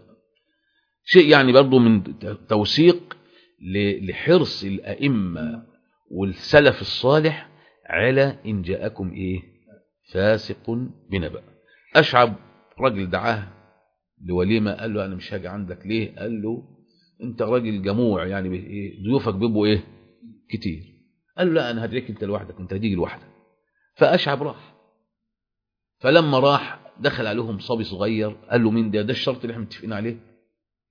شيء يعني برضو من توثيق لحرص الأئمة والسلف الصالح على إن جاءكم إيه؟ فاسق بنبأ. أشعب رجل دعاه لوليمة قال له أنا مش هاجي عندك ليه؟ قال له أنت راجل جموع يعني ضيوفك بيبقوا إيه؟ كتير. قال له لا أنا هدريك أنت لوحدك أنت هتيجي لوحدك. فأشعب راح. فلما راح دخل عليهم صبي صغير قال له مين ده؟ ده الشرط اللي إحنا متفقين عليه.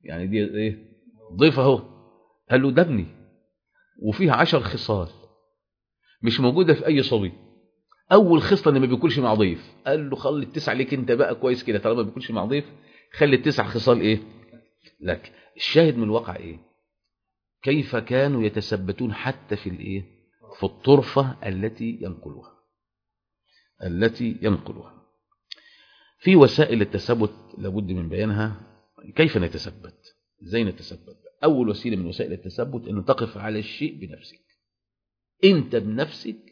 يعني دي إيه؟ ضيف أهو. قال له ده ابني. وفيها عشر خصال. مش موجودة في أي صبي. أول خصلة إن ما بياكلش مع ضيف. قال له خلي التسعة ليك أنت بقى كويس كده طالما ما بياكلش مع ضيف خلي التسع خصال إيه؟ لك. الشاهد من الواقع إيه؟ كيف كانوا يتثبتون حتى في الإيه؟ في الطرفة التي ينقلها التي ينقلها في وسائل التثبت لابد من بيانها. كيف نتثبت؟ إزاي نتثبت؟ أول وسيلة من وسائل التثبت إن تقف على الشيء بنفسك. أنت بنفسك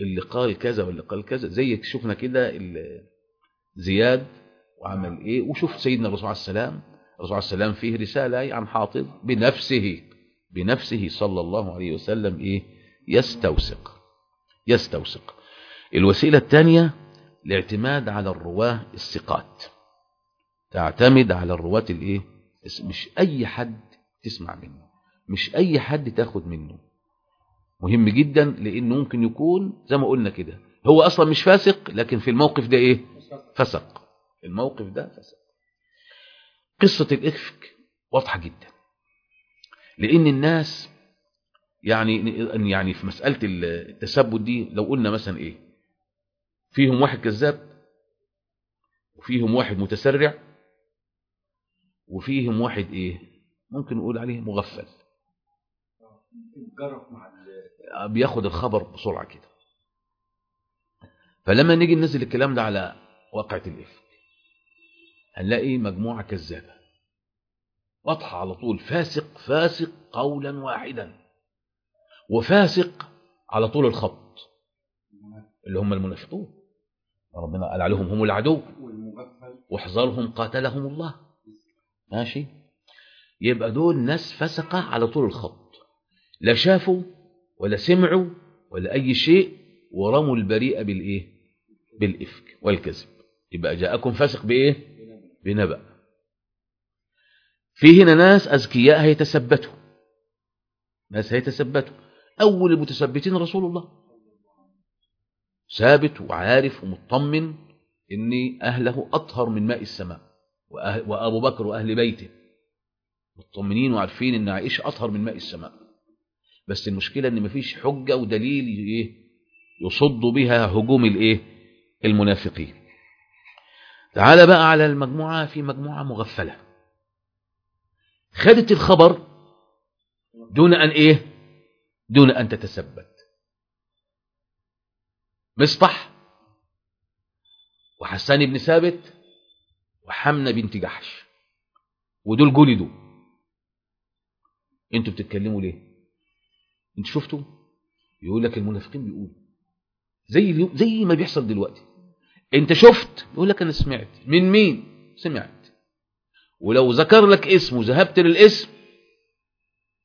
اللي قال كذا واللي قال كذا زي شفنا كده زياد وعمل إيه وشوف سيدنا الرسول عليه السلام الرسول عليه السلام فيه رسالة عن حاطب بنفسه بنفسه صلى الله عليه وسلم إيه يستوثق يستوثق. الوسيلة الثانية الاعتماد على الرواة الثقات. تعتمد على الرواة الإيه مش أي حد تسمع منه مش أي حد تاخد منه. مهم جدا لأنه ممكن يكون زي ما قلنا كده. هو أصلا مش فاسق لكن في الموقف ده إيه؟ فسق. الموقف ده فسق. قصة الإفك واضحة جدا. لأن الناس يعني يعني في مسألة التثبت دي لو قلنا مثلا إيه؟ فيهم واحد كذاب وفيهم واحد متسرع وفيهم واحد إيه؟ ممكن نقول عليه مغفل. بياخد الخبر بسرعة كده. فلما نيجي ننزل الكلام ده على واقعة الإفك هنلاقي مجموعة كذابة. واضحة على طول فاسق فاسق قولا واحدا. وفاسق على طول الخط اللي هم المنافقون. ربنا قال عليهم هم العدو. واحذرهم قاتلهم الله. ماشي؟ يبقى دول ناس فسقة على طول الخط لا شافوا ولا سمعوا ولا أي شيء ورموا البريء بالإيه؟ بالإفك والكذب. يبقى جاءكم فاسق بإيه؟ بنبأ. في هنا ناس أذكياء هيتثبتوا. ناس هيتثبتوا. أول المتثبتين رسول الله. ثابت وعارف ومطمن إن أهله أطهر من ماء السماء وأبو بكر وأهل بيته. مطمنين وعارفين إن عائشة أطهر من ماء السماء. بس المشكلة إن مفيش حجة ودليل إيه؟ يصد بها هجوم الإيه؟ المنافقين. تعال بقى على المجموعة في مجموعة مغفلة. خدت الخبر دون أن إيه؟ دون أن تتثبت. مصطح وحسان بن ثابت وحمنة بنت جحش. ودول جلدوا أنتوا بتتكلموا ليه؟ انت شفتوا؟ يقول لك المنافقين بيقولوا. زي زي ما بيحصل دلوقتي. انت شفت؟ يقول لك أنا سمعت. من مين؟ سمعت. ولو ذكر لك اسم وذهبت للاسم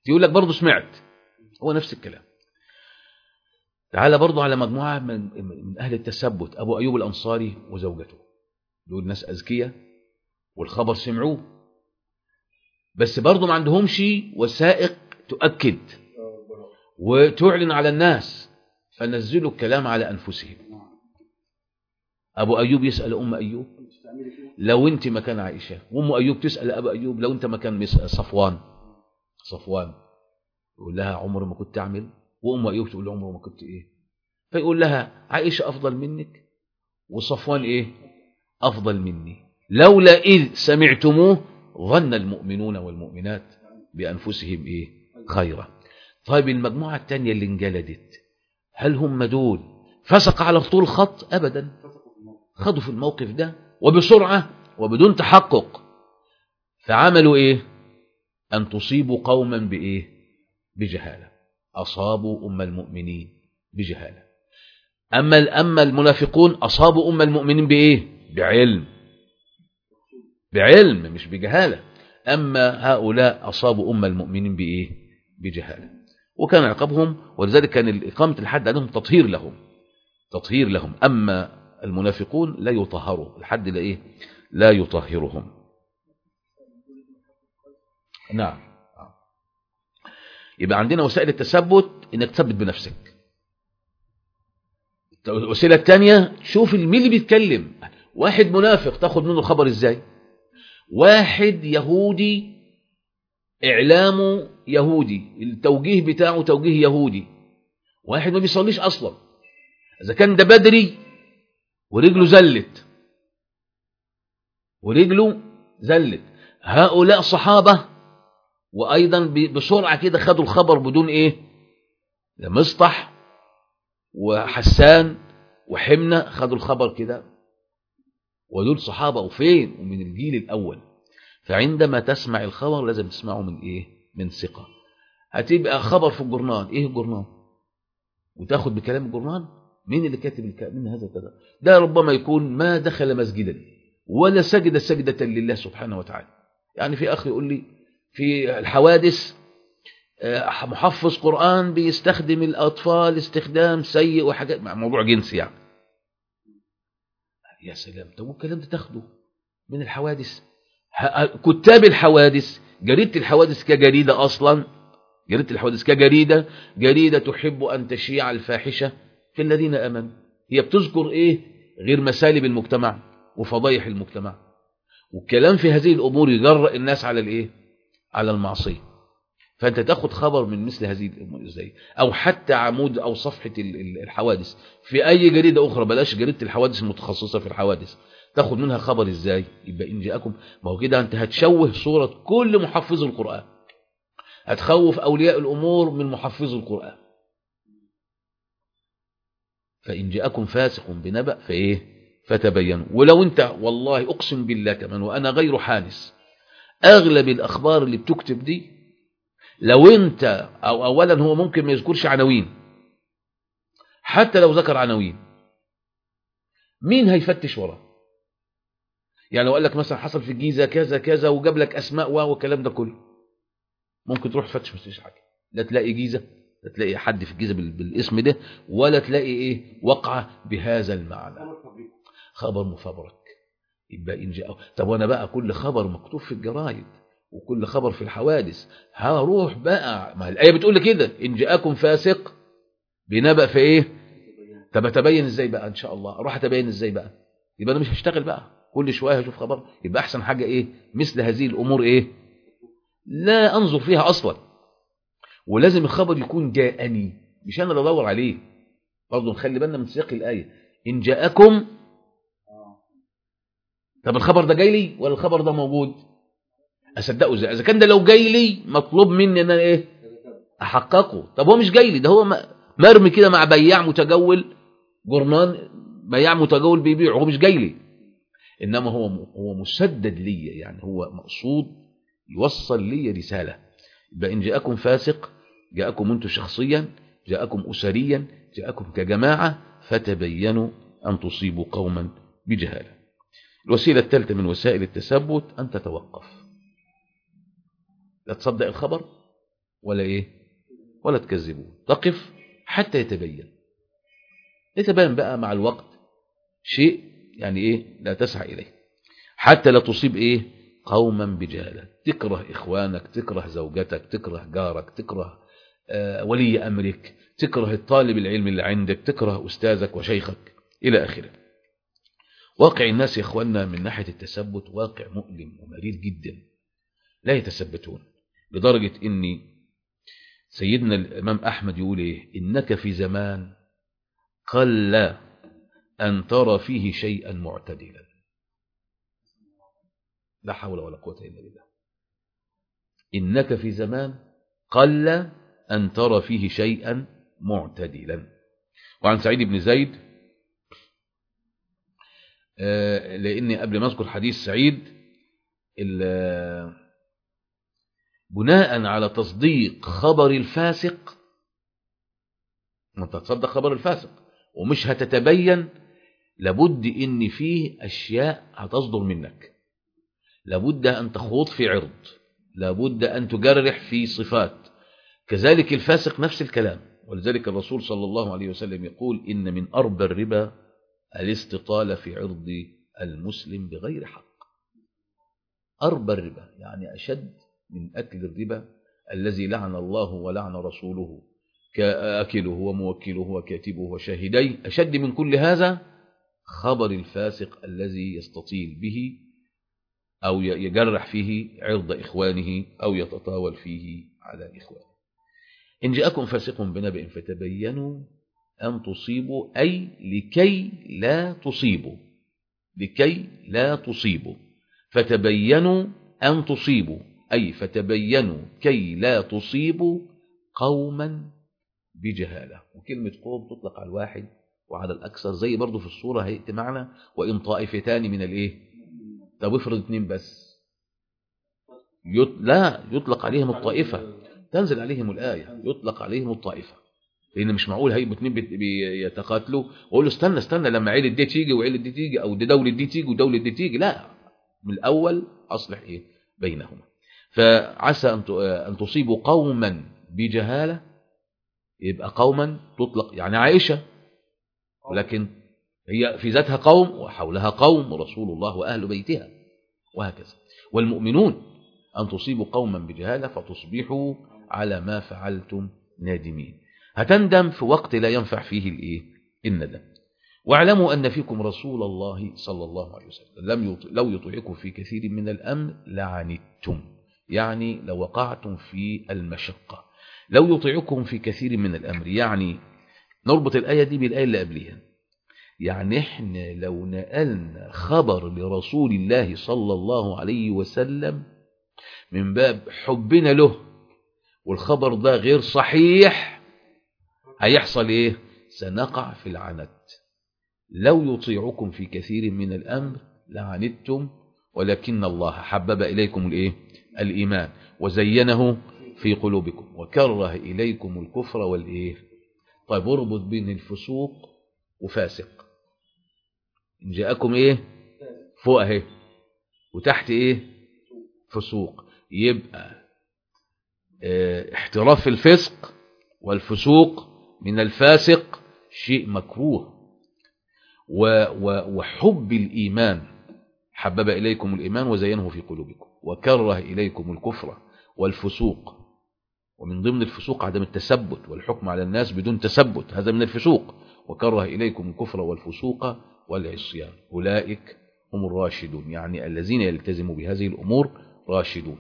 يقول لك برضه سمعت. هو نفس الكلام. تعال برضه على مجموعة من, من أهل التثبت أبو أيوب الأنصاري وزوجته. دول ناس أذكياء والخبر سمعوه. بس برضه ما عندهمش وثائق تؤكد. وتعلن على الناس فنزلوا الكلام على أنفسهم. أبو أيوب يسأل أم أيوب لو أنت مكان عائشة وأم أيوب تسأل أبو أيوب لو أنت مكان صفوان صفوان يقول لها عمر ما كنت أعمل وأم أيوب تقول عمر ما كنت إيه؟ فيقول لها عائشة أفضل منك؟ وصفوان إيه؟ أفضل مني. لولا إذ سمعتموه ظن المؤمنون والمؤمنات بأنفسهم إيه؟ خيرا. طيب المجموعة الثانية اللي انجلدت هل هم دول فسق على طول خط؟ أبدا. خدوا في الموقف ده وبسرعة وبدون تحقق. فعملوا إيه؟ أن تصيبوا قوما بإيه؟ بجهالة. أصابوا أم المؤمنين بجهالة. أما أما المنافقون أصابوا أم المؤمنين بإيه؟ بعلم. بعلم مش بجهالة. أما هؤلاء أصابوا أم المؤمنين بإيه؟ بجهالة. وكان عقابهم ولذلك كان إقامة الحد عليهم تطهير لهم تطهير لهم. أما المنافقون لا يطهروا الحد لا إيه؟ لا يطهرهم. نعم. يبقى عندنا وسائل التثبت إنك تثبت بنفسك. الوسيلة الثانية شوف مين اللي بيتكلم. واحد منافق تاخد منه الخبر إزاي؟ واحد يهودي اعلامه يهودي التوجيه بتاعه توجيه يهودي. واحد ما بيصليش أصلا. إذا كان ده بدري ورجله زلت. ورجله زلت. هؤلاء صحابة وأيضا بسرعة كده خدوا الخبر بدون إيه؟ مصطح وحسان وحمنة خدوا الخبر كده. ودول صحابة وفين؟ ومن الجيل الأول. فعندما تسمع الخبر لازم تسمعه من إيه؟ من ثقة. هتبقى خبر في الجرنان إيه الجرنان وتاخد بكلام الجرنان مين اللي كاتب الكلام من هذا كذا ده ربما يكون ما دخل مسجدا ولا سجد سجدة لله سبحانه وتعالى. يعني في أخ يقول لي في الحوادث محفظ قرآن بيستخدم الأطفال استخدام سيء وحاجات مع موضوع جنسي يعني. يا سلام طب والكلام ده تاخده من الحوادث؟ كتاب الحوادث جريدة الحوادث كجريدة أصلا جريدة الحوادث كجريدة جريدة تحب أن تشيع الفاحشة في الذين أمنوا. هي بتذكر إيه؟ غير مسالب المجتمع وفضايح المجتمع. والكلام في هذه الأمور يجرأ الناس على الإيه؟ على المعصية. فأنت تاخد خبر من مثل هذه الأمور إزاي؟ أو حتى عمود أو صفحة الحوادث. في أي جريدة أخرى بلاش جريدة الحوادث المتخصصة في الحوادث. تاخد منها خبر إزاي؟ يبقى إن جاءكم. ما هو كده أنت هتشوه صورة كل محفظ القرآن. هتخوف أولياء الأمور من محفظ القرآن. فإن جاءكم فاسق بنبأ فإيه؟ فتبينوا. ولو أنت والله أقسم بالله كمان وأنا غير حانس. أغلب الأخبار اللي بتكتب دي لو أنت أو أولا هو ممكن ما يذكرش عناوين. حتى لو ذكر عناوين. مين هيفتش وراه يعني لو قال لك مثلا حصل في الجيزة كذا كذا وجاب لك أسماء والكلام ده كله ممكن تروح تفتش ما تلاقيش حاجة. لا تلاقي جيزة لا تلاقي حد في الجيزة بالاسم ده ولا تلاقي إيه وقعة بهذا المعنى. خبر مفبرك يبقى إن جاء طب وأنا بقى كل خبر مكتوب في الجرايد وكل خبر في الحوادث هروح بقى ما الآية بتقول لي كده إن جاءكم فاسق بنبأ في إيه؟ طب أتبين إزاي بقى؟ إن شاء الله. أروح أتبين إزاي بقى؟ يبقى أنا مش هشتغل بقى. كل شوية هشوف خبر يبقى أحسن حاجة إيه؟ مثل هذه الأمور إيه؟ لا أنظر فيها أصلا. ولازم الخبر يكون جاءني مش أنا اللي ادور عليه. برضه نخلي بالنا من سياق الآية. إن جاءكم طب الخبر ده جاي لي ولا الخبر ده موجود؟ أصدقه إزاي؟ إذا كان ده لو جاي لي مطلوب مني إن أنا إيه؟ أحققه. طب هو مش جاي لي ده هو مرمي كده مع بياع متجول جرنان بياع متجول بيبيع هو مش جاي لي. إنما هو هو مسدد لي يعني هو مقصود يوصل لي رسالة. يبقى إن جاءكم فاسق جاءكم أنتم شخصيا جاءكم اسريا جاءكم كجماعة فتبينوا أن تصيبوا قوما بجهالة. الوسيلة الثالثة من وسائل التثبت أن تتوقف. لا تصدق الخبر ولا إيه؟ ولا تكذبوه. تقف حتى يتبين. يتبين بقى مع الوقت شيء يعني إيه؟ لا تسعى إليه. حتى لا تصيب إيه؟ قوما بجهاله تكره إخوانك تكره زوجتك تكره جارك تكره آه ولي أمرك تكره الطالب العلم اللي عندك تكره أستاذك وشيخك إلى آخره. واقع الناس يا إخواننا من ناحية التثبت واقع مؤلم ومرير جدا. لا يتثبتون لدرجة ان سيدنا الإمام أحمد يقول إيه؟ إنك في زمان قل أن ترى فيه شيئا معتدلا. لا حول ولا قوة إلا بالله. إنك في زمان قل أن ترى فيه شيئا معتدلا. وعن سعيد بن زيد لأني قبل ما أذكر حديث سعيد بناء على تصديق خبر الفاسق ما تصدق خبر الفاسق ومش هتتبين لابد إن فيه أشياء هتصدر منك. لابد أن تخوض في عرض. لابد أن تجرح في صفات. كذلك الفاسق نفس الكلام. ولذلك الرسول صلى الله عليه وسلم يقول إن من اربى الربا الاستطالة في عرض المسلم بغير حق. اربى الربا يعني أشد من أكل الربا الذي لعن الله ولعن رسوله كأكله وموكله وكاتبه وشاهديه. أشد من كل هذا خبر الفاسق الذي يستطيل به أو يجرح فيه عرض إخوانه أو يتطاول فيه على إخوانه. إن جاءكم فاسق بنبأ فتبينوا أن تصيبوا أي لكي لا تصيبوا لكي لا تصيبوا. فتبينوا أن تصيبوا أي فتبينوا كي لا تصيبوا قوما بجهالة. وكلمة قوم تطلق على الواحد وعلى الأكثر زي برضو في الصورة هيئت معنا؟ وإن طائفتان من الإيه؟ طب افرض اتنين بس. يط... لا يطلق عليهم الطائفة. تنزل عليهم الآية يطلق عليهم الطائفة. لأن مش معقول هيبقوا اتنين بيتقاتلوا وأقول له استنى استنى لما عيلة دي تيجي وعيلة دي تيجي أو دولة دي تيجي ودولة دي تيجي. لا من الأول أصلح إيه؟ بينهما. فعسى أن تصيبوا قوما بجهالة يبقى قوما تطلق يعني عائشة ولكن هي في ذاتها قوم وحولها قوم ورسول الله وأهل بيتها وهكذا. والمؤمنون أن تصيبوا قوما بجهالة فتصبحوا على ما فعلتم نادمين. هتندم في وقت لا ينفع فيه الإيه؟ الندم. واعلموا أن فيكم رسول الله صلى الله عليه وسلم. لم يط... لو يطيعكم في كثير من الأمر لعنتم. يعني لوقعتم في المشقة. لو يطيعكم في كثير من الأمر يعني نربط الآية دي بالآية اللي قبلها يعني إحنا لو نقلنا خبر لرسول الله صلى الله عليه وسلم من باب حبنا له والخبر ده غير صحيح هيحصل إيه؟ سنقع في العنت. لو يطيعكم في كثير من الأمر لعنتم ولكن الله حبب إليكم الإيه؟ الإيمان وزينه في قلوبكم وكره إليكم الكفر والإيه؟ طيب اربط بين الفسوق وفاسق. إن جاءكم إيه؟ فوق أهي. وتحت إيه؟ فسوق. يبقى آه احتراف الفسق والفسوق من الفاسق شيء مكروه. وحب الإيمان. حبب إليكم الإيمان وزينه في قلوبكم. وكره إليكم الكفر والفسوق. ومن ضمن الفسوق عدم التثبت والحكم على الناس بدون تثبت هذا من الفسوق. وكره إليكم الكفر والفسوق والعصيان. أولئك هم الراشدون يعني الذين يلتزموا بهذه الأمور راشدون.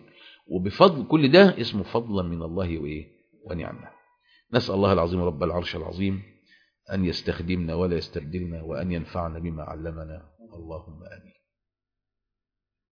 وبفضل كل ده اسمه فضلا من الله وإيه؟ ونعمة. نسأل الله العظيم رب العرش العظيم أن يستخدمنا ولا يستبدلنا وأن ينفعنا بما علمنا. اللهم آمين.